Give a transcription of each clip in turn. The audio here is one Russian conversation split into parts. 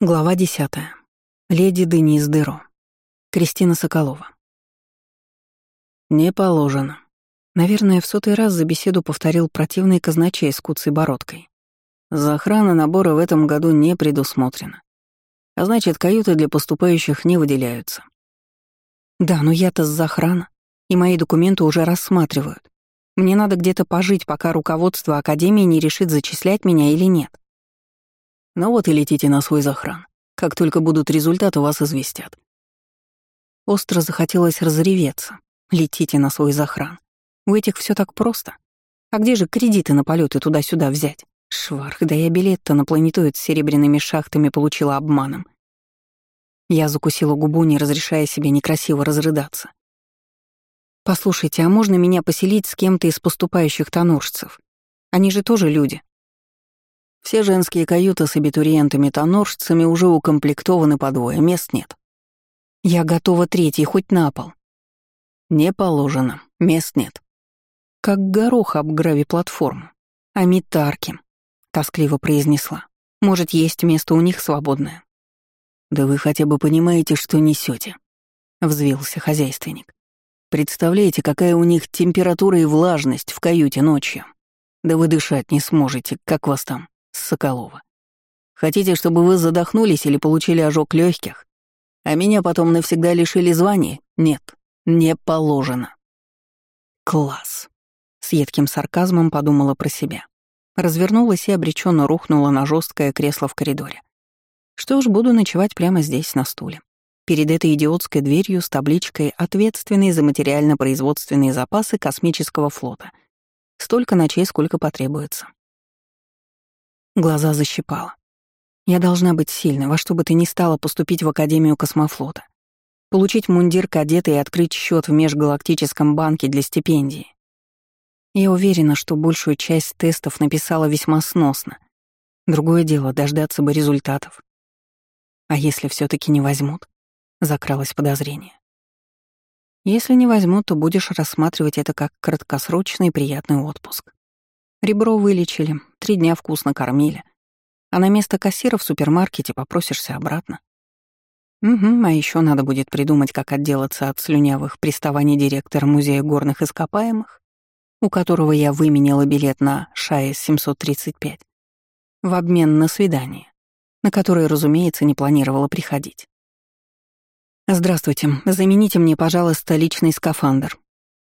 Глава 10. Леди Денис Деро. Кристина Соколова. Не положено. Наверное, в сотый раз за беседу повторил противный казначей с куцей бородкой. За охрана набора в этом году не предусмотрено. А значит, каюты для поступающих не выделяются. Да, но я-то с охрана, и мои документы уже рассматривают. Мне надо где-то пожить, пока руководство Академии не решит, зачислять меня или нет. Ну вот и летите на свой захран. Как только будут результаты, вас известят. Остро захотелось разреветься. Летите на свой захран. У этих все так просто. А где же кредиты на полеты туда-сюда взять? Шварх, да я билет-то на планетоид с серебряными шахтами получила обманом. Я закусила губу, не разрешая себе некрасиво разрыдаться. «Послушайте, а можно меня поселить с кем-то из поступающих тоноржцев? Они же тоже люди. Все женские каюты с абитуриентами-тоноржцами уже укомплектованы по двое, мест нет. Я готова третий, хоть на пол. Не положено, мест нет. Как горох об грави-платформу. А метарки, тоскливо произнесла. Может, есть место у них свободное. Да вы хотя бы понимаете, что несете, взвился хозяйственник. Представляете, какая у них температура и влажность в каюте ночью? Да вы дышать не сможете, как вас там? Соколова. Хотите, чтобы вы задохнулись или получили ожог легких, а меня потом навсегда лишили звания? Нет, не положено. Класс. С едким сарказмом подумала про себя. Развернулась и обреченно рухнула на жесткое кресло в коридоре. Что ж, буду ночевать прямо здесь, на стуле. Перед этой идиотской дверью с табличкой «Ответственный за материально-производственные запасы космического флота». Столько ночей, сколько потребуется. Глаза защипала. Я должна быть сильной, во что бы ты ни стала поступить в Академию космофлота. Получить мундир кадета и открыть счет в межгалактическом банке для стипендии. Я уверена, что большую часть тестов написала весьма сносно. Другое дело — дождаться бы результатов. А если все таки не возьмут? Закралось подозрение. Если не возьмут, то будешь рассматривать это как краткосрочный приятный отпуск. Ребро вылечили, три дня вкусно кормили. А на место кассира в супермаркете попросишься обратно. Угу, а еще надо будет придумать, как отделаться от слюнявых приставаний директора Музея горных ископаемых, у которого я выменяла билет на ШАЭС 735, в обмен на свидание, на которое, разумеется, не планировала приходить. «Здравствуйте. Замените мне, пожалуйста, личный скафандр.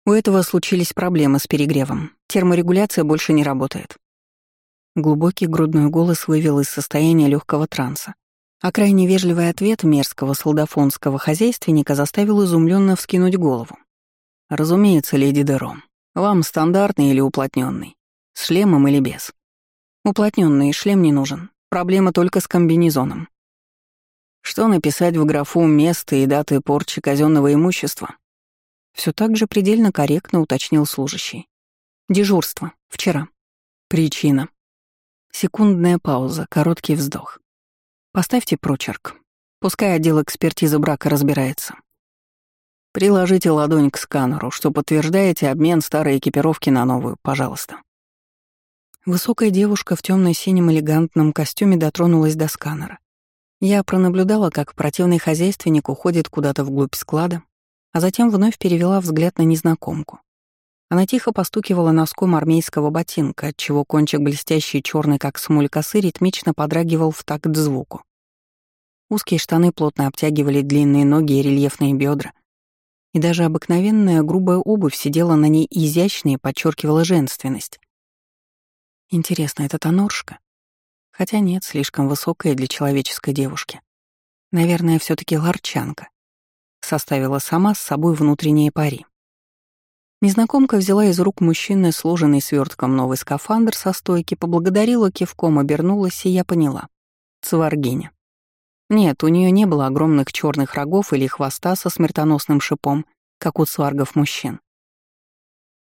У этого случились проблемы с перегревом. Терморегуляция больше не работает. Глубокий грудной голос вывел из состояния легкого транса. А крайне вежливый ответ мерзкого солдафонского хозяйственника заставил изумленно вскинуть голову. «Разумеется, леди Деро. Вам стандартный или уплотненный? С шлемом или без?» Уплотненный шлем не нужен. Проблема только с комбинезоном. Что написать в графу место и даты порчи казенного имущества? Все так же предельно корректно уточнил служащий. Дежурство. Вчера. Причина. Секундная пауза, короткий вздох. Поставьте прочерк. Пускай отдел экспертизы брака разбирается. Приложите ладонь к сканеру, что подтверждаете обмен старой экипировки на новую, пожалуйста. Высокая девушка в темно синем элегантном костюме дотронулась до сканера. Я пронаблюдала, как противный хозяйственник уходит куда-то вглубь склада, а затем вновь перевела взгляд на незнакомку. Она тихо постукивала носком армейского ботинка, отчего кончик блестящий черный, как смоль косы, ритмично подрагивал в такт звуку. Узкие штаны плотно обтягивали длинные ноги и рельефные бедра, и даже обыкновенная грубая обувь сидела на ней изящно и подчеркивала женственность. Интересно, это тоноршка? Хотя нет, слишком высокая для человеческой девушки. Наверное, все таки ларчанка составила сама с собой внутренние пари. Незнакомка взяла из рук мужчины сложенный свертком новый скафандр со стойки, поблагодарила кивком, обернулась, и я поняла. Цваргиня. Нет, у нее не было огромных черных рогов или хвоста со смертоносным шипом, как у цваргов мужчин.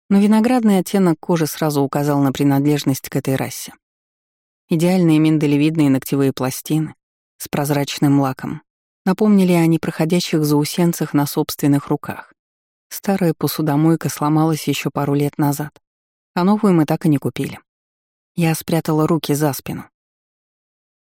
Но виноградный оттенок кожи сразу указал на принадлежность к этой расе. Идеальные миндалевидные ногтевые пластины с прозрачным лаком, Напомнили о непроходящих заусенцах на собственных руках. Старая посудомойка сломалась еще пару лет назад, а новую мы так и не купили. Я спрятала руки за спину.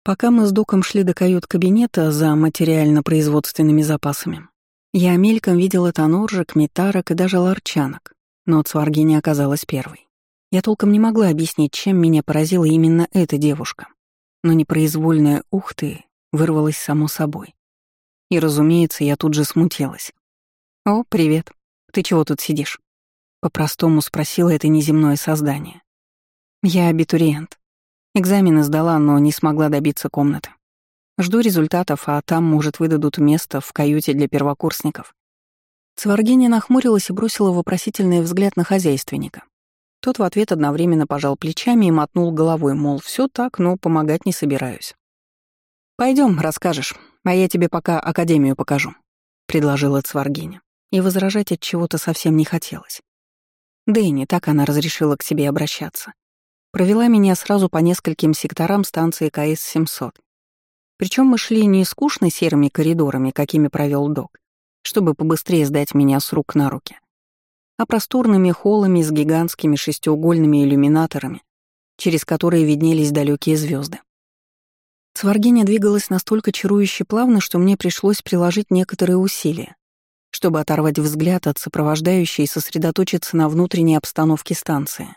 Пока мы с Доком шли до кают-кабинета за материально-производственными запасами, я мельком видела тоноржек, метарок и даже ларчанок, но Цваргиня оказалась первой. Я толком не могла объяснить, чем меня поразила именно эта девушка, но непроизвольное «ух ты» вырвалось само собой. И, разумеется, я тут же смутилась. «О, привет. Ты чего тут сидишь?» По-простому спросила это неземное создание. «Я абитуриент. Экзамены сдала, но не смогла добиться комнаты. Жду результатов, а там, может, выдадут место в каюте для первокурсников». Цваргиня нахмурилась и бросила вопросительный взгляд на хозяйственника. Тот в ответ одновременно пожал плечами и мотнул головой, мол, все так, но помогать не собираюсь. Пойдем, расскажешь, а я тебе пока академию покажу», — предложила Цваргиня. И возражать от чего-то совсем не хотелось. Дэнни, так она разрешила к себе обращаться. Провела меня сразу по нескольким секторам станции КС-700. Причем мы шли не скучно серыми коридорами, какими провел док, чтобы побыстрее сдать меня с рук на руки, а просторными холлами с гигантскими шестиугольными иллюминаторами, через которые виднелись далекие звезды. Цваргиня двигалась настолько чарующе плавно, что мне пришлось приложить некоторые усилия, чтобы оторвать взгляд от сопровождающей и сосредоточиться на внутренней обстановке станции.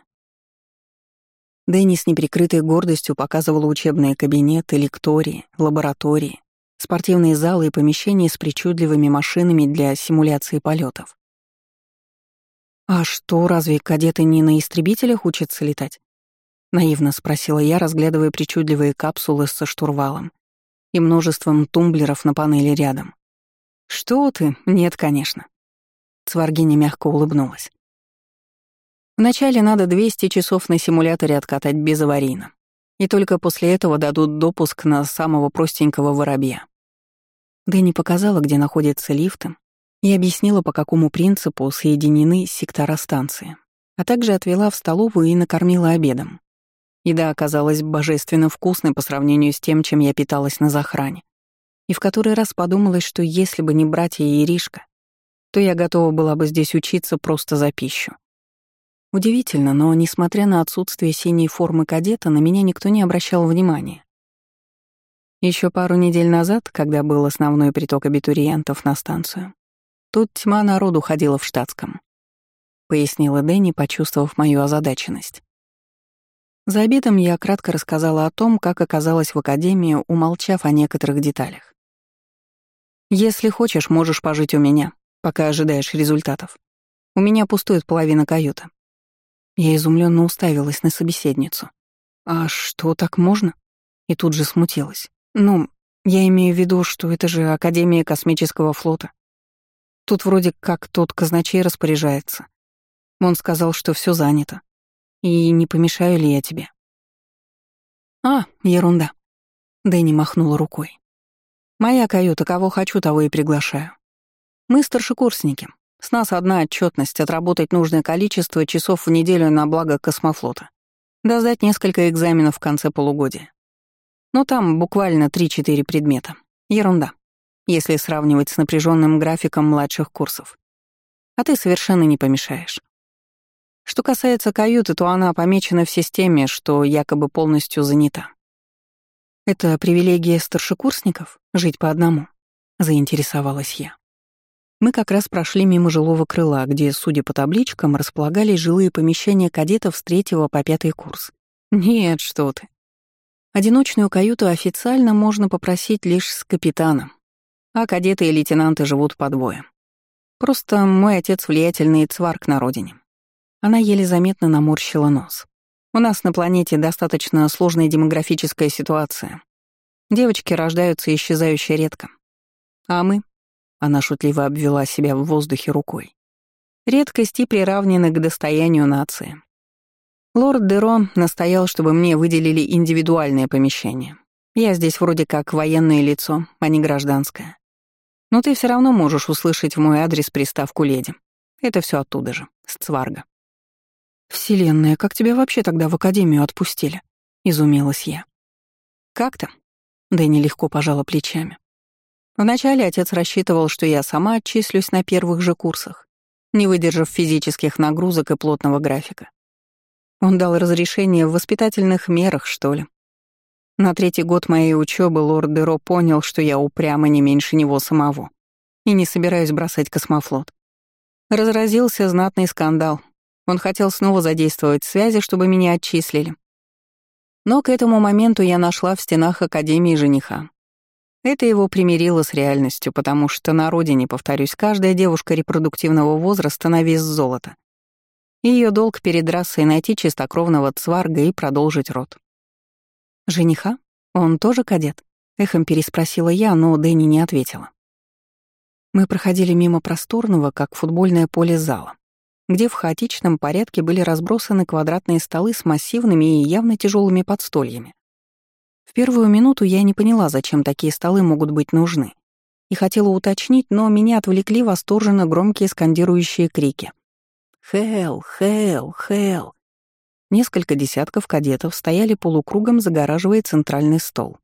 Дэнни с неприкрытой гордостью показывала учебные кабинеты, лектории, лаборатории, спортивные залы и помещения с причудливыми машинами для симуляции полетов. «А что, разве кадеты не на истребителях учатся летать?» — наивно спросила я, разглядывая причудливые капсулы со штурвалом и множеством тумблеров на панели рядом. «Что ты? Нет, конечно». Цваргиня мягко улыбнулась. Вначале надо 200 часов на симуляторе откатать безаварийно. И только после этого дадут допуск на самого простенького воробья. Дэнни показала, где находятся лифты, и объяснила, по какому принципу соединены сектора станции, а также отвела в столовую и накормила обедом. Еда оказалась божественно вкусной по сравнению с тем, чем я питалась на захране и в который раз подумалось, что если бы не братья Иришка, то я готова была бы здесь учиться просто за пищу. Удивительно, но, несмотря на отсутствие синей формы кадета, на меня никто не обращал внимания. Еще пару недель назад, когда был основной приток абитуриентов на станцию, тут тьма народу ходила в штатском, — пояснила Дэнни, почувствовав мою озадаченность. За обедом я кратко рассказала о том, как оказалась в академии, умолчав о некоторых деталях. Если хочешь, можешь пожить у меня, пока ожидаешь результатов. У меня пустует половина каюты. Я изумленно уставилась на собеседницу. А что, так можно? И тут же смутилась. Ну, я имею в виду, что это же Академия космического флота. Тут вроде как тот казначей распоряжается. Он сказал, что все занято. И не помешаю ли я тебе? А, ерунда. Дэнни махнула рукой. Моя каюта, кого хочу, того и приглашаю. Мы старшекурсники. С нас одна отчетность отработать нужное количество часов в неделю на благо космофлота. Да сдать несколько экзаменов в конце полугодия. Но там буквально 3-4 предмета. Ерунда, если сравнивать с напряженным графиком младших курсов. А ты совершенно не помешаешь. Что касается каюты, то она помечена в системе, что якобы полностью занята. «Это привилегия старшекурсников — жить по одному?» — заинтересовалась я. Мы как раз прошли мимо жилого крыла, где, судя по табличкам, располагались жилые помещения кадетов с третьего по пятый курс. Нет, что ты. Одиночную каюту официально можно попросить лишь с капитаном, а кадеты и лейтенанты живут по двое. Просто мой отец влиятельный цварк на родине. Она еле заметно наморщила нос. У нас на планете достаточно сложная демографическая ситуация. Девочки рождаются исчезающе редко. А мы, она шутливо обвела себя в воздухе рукой, редкости приравнены к достоянию нации. Лорд Деро настоял, чтобы мне выделили индивидуальное помещение. Я здесь вроде как военное лицо, а не гражданское. Но ты все равно можешь услышать в мой адрес приставку «леди». Это все оттуда же, с Цварга. «Вселенная, как тебя вообще тогда в академию отпустили?» — изумилась я. «Как-то?» — Дэнни легко пожала плечами. Вначале отец рассчитывал, что я сама отчислюсь на первых же курсах, не выдержав физических нагрузок и плотного графика. Он дал разрешение в воспитательных мерах, что ли. На третий год моей учебы лорд Деро понял, что я упряма не меньше него самого и не собираюсь бросать космофлот. Разразился знатный скандал. Он хотел снова задействовать связи, чтобы меня отчислили. Но к этому моменту я нашла в стенах Академии жениха. Это его примирило с реальностью, потому что на родине, повторюсь, каждая девушка репродуктивного возраста на вес золота. Ее долг перед расой найти чистокровного цварга и продолжить род. «Жениха? Он тоже кадет?» — эхом переспросила я, но Дэнни не ответила. Мы проходили мимо просторного, как футбольное поле зала, где в хаотичном порядке были разбросаны квадратные столы с массивными и явно тяжелыми подстольями. В первую минуту я не поняла, зачем такие столы могут быть нужны, и хотела уточнить, но меня отвлекли восторженно громкие скандирующие крики. «Хэл! Хэл! Хэл!» Несколько десятков кадетов стояли полукругом, загораживая центральный стол.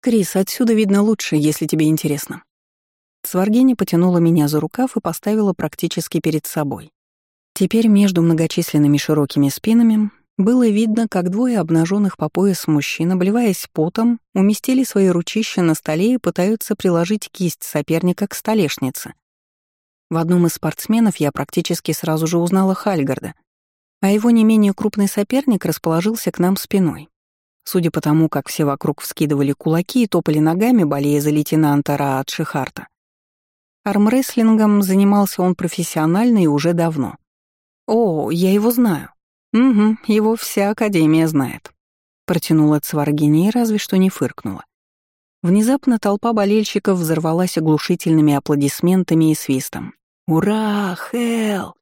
«Крис, отсюда видно лучше, если тебе интересно». Сваргиня потянула меня за рукав и поставила практически перед собой. Теперь между многочисленными широкими спинами было видно, как двое обнаженных по пояс мужчин, обливаясь потом, уместили свои ручища на столе и пытаются приложить кисть соперника к столешнице. В одном из спортсменов я практически сразу же узнала Хальгарда, а его не менее крупный соперник расположился к нам спиной. Судя по тому, как все вокруг вскидывали кулаки и топали ногами, болея за лейтенанта Раат Шихарта. Армрестлингом занимался он профессионально и уже давно. «О, я его знаю». «Угу, его вся Академия знает», — протянула Цваргини разве что не фыркнула. Внезапно толпа болельщиков взорвалась оглушительными аплодисментами и свистом. «Ура! Хелл!»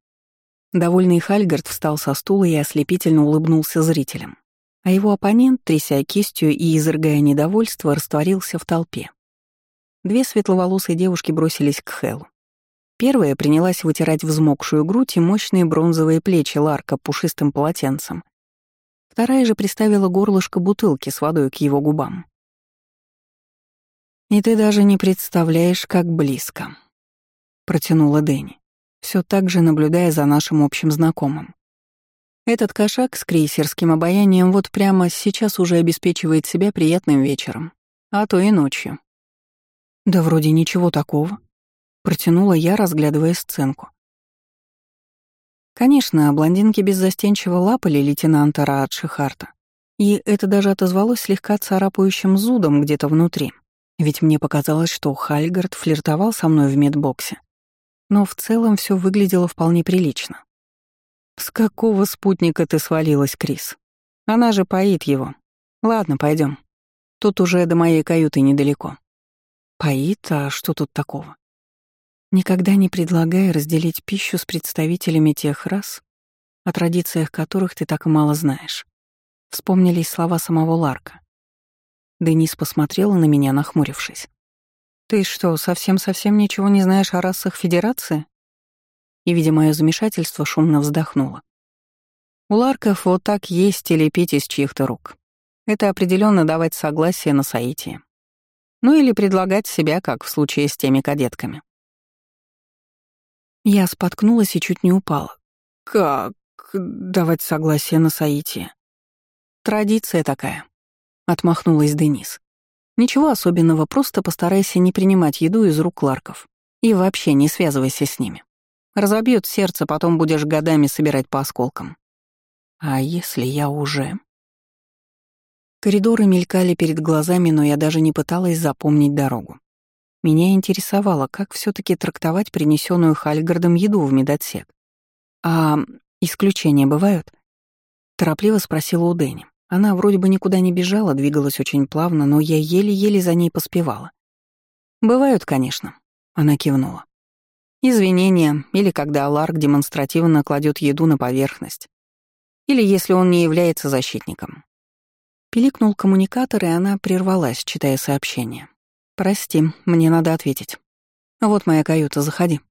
Довольный Хальгард встал со стула и ослепительно улыбнулся зрителям. А его оппонент, тряся кистью и изрыгая недовольство, растворился в толпе. Две светловолосые девушки бросились к Хелу. Первая принялась вытирать взмокшую грудь и мощные бронзовые плечи Ларка пушистым полотенцем. Вторая же приставила горлышко бутылки с водой к его губам. «И ты даже не представляешь, как близко», — протянула Дэнни все так же наблюдая за нашим общим знакомым. Этот кошак с крейсерским обаянием вот прямо сейчас уже обеспечивает себя приятным вечером, а то и ночью. Да вроде ничего такого, протянула я, разглядывая сценку. Конечно, блондинки беззастенчиво лапали лейтенанта Раат Шихарта, и это даже отозвалось слегка царапающим зудом где-то внутри. Ведь мне показалось, что Хальгард флиртовал со мной в медбоксе, но в целом все выглядело вполне прилично. «С какого спутника ты свалилась, Крис? Она же поит его. Ладно, пойдем. Тут уже до моей каюты недалеко». «Поит? А что тут такого?» Никогда не предлагая разделить пищу с представителями тех рас, о традициях которых ты так мало знаешь. Вспомнились слова самого Ларка. Денис посмотрела на меня, нахмурившись. «Ты что, совсем-совсем ничего не знаешь о расах Федерации?» И, видя мое замешательство, шумно вздохнула. У Ларков вот так есть или пить из чьих-то рук. Это определенно давать согласие на соитие. Ну или предлагать себя, как в случае с теми кадетками. Я споткнулась и чуть не упала. «Как давать согласие на соитие?» «Традиция такая», — отмахнулась Денис. Ничего особенного, просто постарайся не принимать еду из рук Ларков. И вообще не связывайся с ними. Разобьют сердце, потом будешь годами собирать по осколкам. А если я уже... Коридоры мелькали перед глазами, но я даже не пыталась запомнить дорогу. Меня интересовало, как все таки трактовать принесенную Хальгардом еду в медотсек. «А исключения бывают?» Торопливо спросила у Дэнни. Она вроде бы никуда не бежала, двигалась очень плавно, но я еле-еле за ней поспевала. «Бывают, конечно», — она кивнула. «Извинения, или когда Ларк демонстративно кладет еду на поверхность, или если он не является защитником». Пиликнул коммуникатор, и она прервалась, читая сообщение. «Прости, мне надо ответить. Вот моя каюта, заходи».